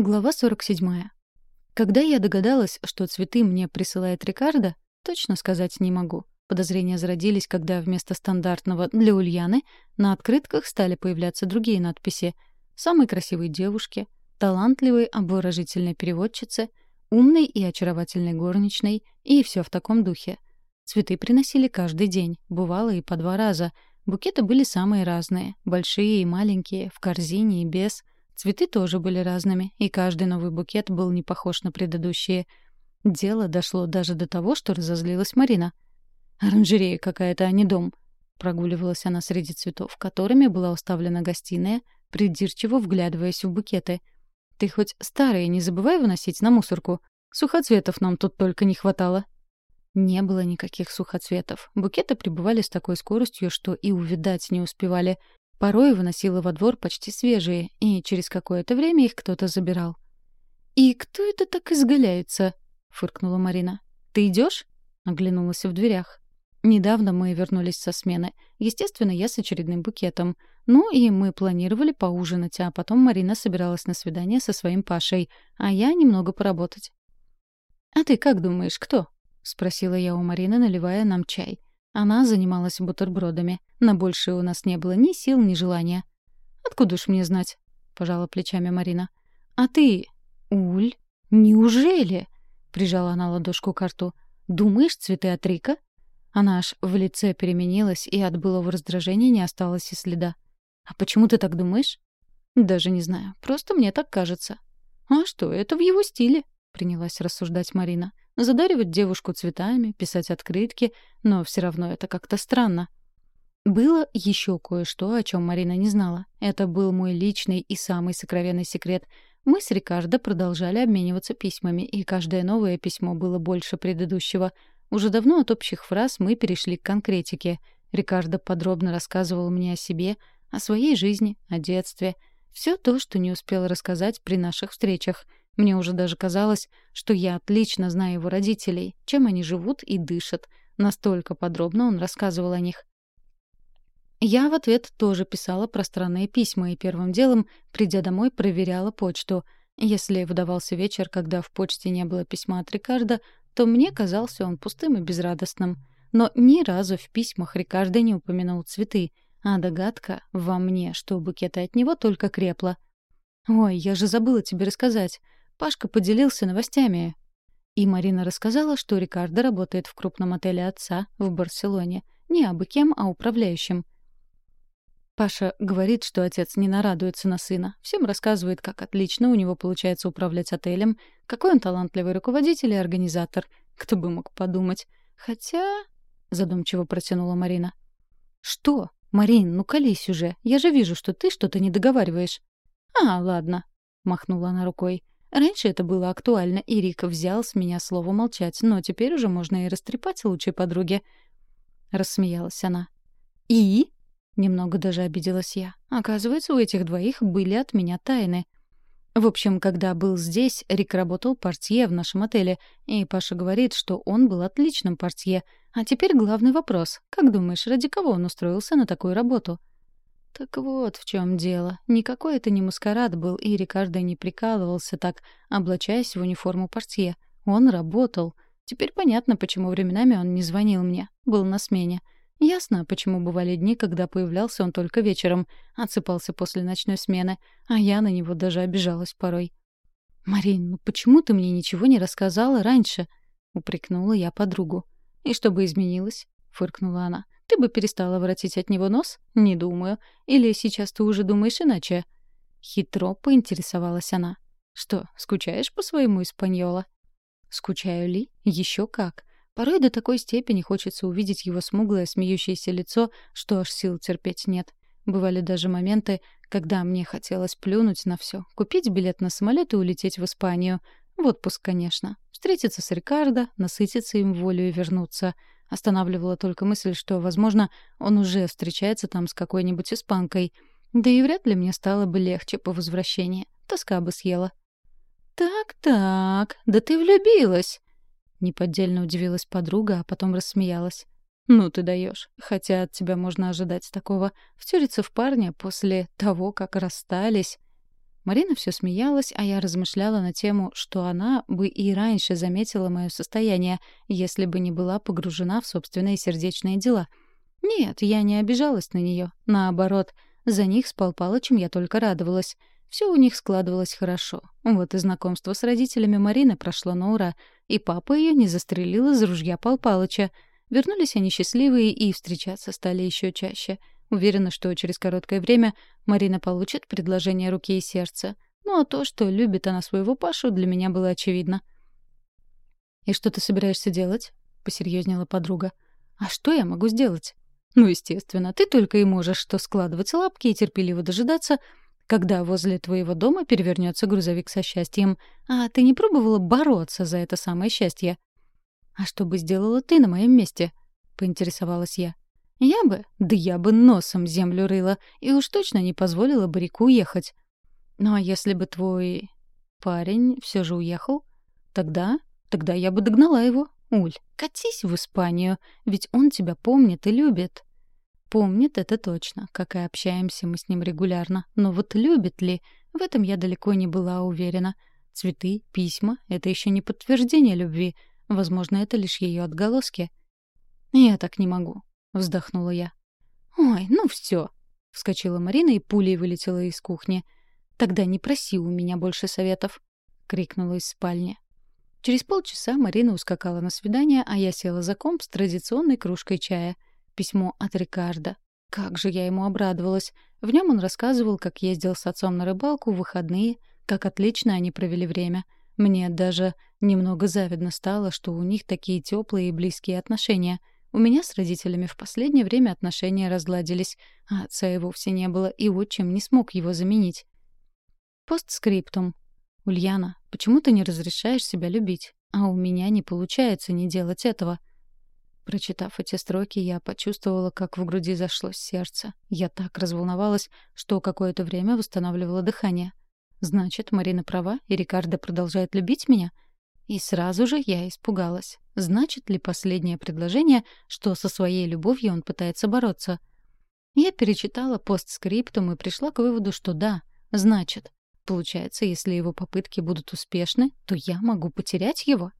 Глава 47. Когда я догадалась, что цветы мне присылает Рикардо, точно сказать не могу. Подозрения зародились, когда вместо стандартного «для Ульяны» на открытках стали появляться другие надписи «Самой красивой девушке», «Талантливой обворожительной переводчице», «Умной и очаровательной горничной» и все в таком духе. Цветы приносили каждый день, бывало и по два раза. Букеты были самые разные, большие и маленькие, в корзине и без — Цветы тоже были разными, и каждый новый букет был не похож на предыдущие. Дело дошло даже до того, что разозлилась Марина. «Оранжерея какая-то, а не дом», — прогуливалась она среди цветов, которыми была уставлена гостиная, придирчиво вглядываясь в букеты. «Ты хоть старые не забывай выносить на мусорку. Сухоцветов нам тут только не хватало». Не было никаких сухоцветов. Букеты прибывали с такой скоростью, что и увидать не успевали. Порой выносила во двор почти свежие, и через какое-то время их кто-то забирал. «И кто это так изгаляется?» — фыркнула Марина. «Ты идешь? оглянулась в дверях. Недавно мы вернулись со смены. Естественно, я с очередным букетом. Ну и мы планировали поужинать, а потом Марина собиралась на свидание со своим Пашей, а я немного поработать. «А ты как думаешь, кто?» — спросила я у Марины, наливая нам чай. Она занималась бутербродами. На большее у нас не было ни сил, ни желания. «Откуда ж мне знать?» — пожала плечами Марина. «А ты, Уль, неужели?» — прижала она ладошку к рту. «Думаешь, цветы от Рика?» Она аж в лице переменилась, и от былого раздражения не осталось и следа. «А почему ты так думаешь?» «Даже не знаю. Просто мне так кажется». «А что, это в его стиле», — принялась рассуждать Марина. Задаривать девушку цветами, писать открытки, но все равно это как-то странно. Было еще кое-что, о чем Марина не знала. Это был мой личный и самый сокровенный секрет. Мы с Рикардо продолжали обмениваться письмами, и каждое новое письмо было больше предыдущего. Уже давно от общих фраз мы перешли к конкретике. Рикардо подробно рассказывал мне о себе, о своей жизни, о детстве. Все то, что не успел рассказать при наших встречах — мне уже даже казалось, что я отлично знаю его родителей, чем они живут и дышат. Настолько подробно он рассказывал о них. Я в ответ тоже писала пространные письма и первым делом, придя домой, проверяла почту. Если выдавался вечер, когда в почте не было письма от Рикардо, то мне казался он пустым и безрадостным. Но ни разу в письмах Рикардо не упомянул цветы, а догадка во мне, что букеты от него только крепла. «Ой, я же забыла тебе рассказать. Пашка поделился новостями. И Марина рассказала, что Рикардо работает в крупном отеле отца в Барселоне. Не абы кем, а управляющим. Паша говорит, что отец не нарадуется на сына. Всем рассказывает, как отлично у него получается управлять отелем, какой он талантливый руководитель и организатор. Кто бы мог подумать. Хотя... Задумчиво протянула Марина. «Что? Марин, ну колись уже. Я же вижу, что ты что-то не договариваешь». «А, ладно», — махнула она рукой. Раньше это было актуально, и Рика взял с меня слово молчать, но теперь уже можно и растрепать лучшей подруге. Рассмеялась она. «И?» — немного даже обиделась я. Оказывается, у этих двоих были от меня тайны. В общем, когда был здесь, Рик работал портье в нашем отеле, и Паша говорит, что он был отличным портье. А теперь главный вопрос. Как думаешь, ради кого он устроился на такую работу? Так вот в чем дело. Никакой это не маскарад был, и Рикардо не прикалывался так, облачаясь в униформу портье. Он работал. Теперь понятно, почему временами он не звонил мне. Был на смене. Ясно, почему бывали дни, когда появлялся он только вечером, отсыпался после ночной смены, а я на него даже обижалась порой. «Марин, ну почему ты мне ничего не рассказала раньше?» — упрекнула я подругу. «И что бы изменилось?» — фыркнула она. Ты бы перестала воротить от него нос? Не думаю. Или сейчас ты уже думаешь иначе?» Хитро поинтересовалась она. «Что, скучаешь по своему испаньола?» «Скучаю ли? Еще как. Порой до такой степени хочется увидеть его смуглое смеющееся лицо, что аж сил терпеть нет. Бывали даже моменты, когда мне хотелось плюнуть на все, купить билет на самолет и улететь в Испанию. В отпуск, конечно. Встретиться с Рикардо, насытиться им волю и вернуться — Останавливала только мысль, что, возможно, он уже встречается там с какой-нибудь испанкой. Да и вряд ли мне стало бы легче по возвращении. Тоска бы съела. «Так-так, да ты влюбилась!» Неподдельно удивилась подруга, а потом рассмеялась. «Ну ты даешь. Хотя от тебя можно ожидать такого. Втюриться в парня после того, как расстались...» Марина все смеялась, а я размышляла на тему, что она бы и раньше заметила мое состояние, если бы не была погружена в собственные сердечные дела. Нет, я не обижалась на нее. Наоборот, за них с Пал Палычем я только радовалась. Все у них складывалось хорошо. Вот и знакомство с родителями Марины прошло на ура, и папа ее не застрелил из ружья Пал Палыча. Вернулись они счастливые и встречаться стали еще чаще. Уверена, что через короткое время Марина получит предложение руки и сердца. Ну а то, что любит она своего Пашу, для меня было очевидно. «И что ты собираешься делать?» — посерьезнела подруга. «А что я могу сделать?» «Ну, естественно, ты только и можешь что складывать лапки и терпеливо дожидаться, когда возле твоего дома перевернется грузовик со счастьем. А ты не пробовала бороться за это самое счастье?» «А что бы сделала ты на моем месте?» — поинтересовалась я. «Я бы? Да я бы носом землю рыла и уж точно не позволила бы реку уехать. Ну а если бы твой парень все же уехал, тогда... тогда я бы догнала его. Уль, катись в Испанию, ведь он тебя помнит и любит». Помнит это точно, как и общаемся мы с ним регулярно. Но вот любит ли, в этом я далеко не была уверена. Цветы, письма — это еще не подтверждение любви — Возможно, это лишь ее отголоски. «Я так не могу», — вздохнула я. «Ой, ну все, вскочила Марина и пулей вылетела из кухни. «Тогда не проси у меня больше советов», — крикнула из спальни. Через полчаса Марина ускакала на свидание, а я села за комп с традиционной кружкой чая. Письмо от Рикардо. Как же я ему обрадовалась. В нем он рассказывал, как ездил с отцом на рыбалку в выходные, как отлично они провели время — мне даже немного завидно стало, что у них такие теплые и близкие отношения. У меня с родителями в последнее время отношения разгладились, а отца и вовсе не было, и отчим не смог его заменить. Постскриптум. «Ульяна, почему ты не разрешаешь себя любить? А у меня не получается не делать этого». Прочитав эти строки, я почувствовала, как в груди зашлось сердце. Я так разволновалась, что какое-то время восстанавливала дыхание. Значит, Марина права, и Рикардо продолжает любить меня? И сразу же я испугалась. Значит ли последнее предложение, что со своей любовью он пытается бороться? Я перечитала постскриптум и пришла к выводу, что да, значит. Получается, если его попытки будут успешны, то я могу потерять его?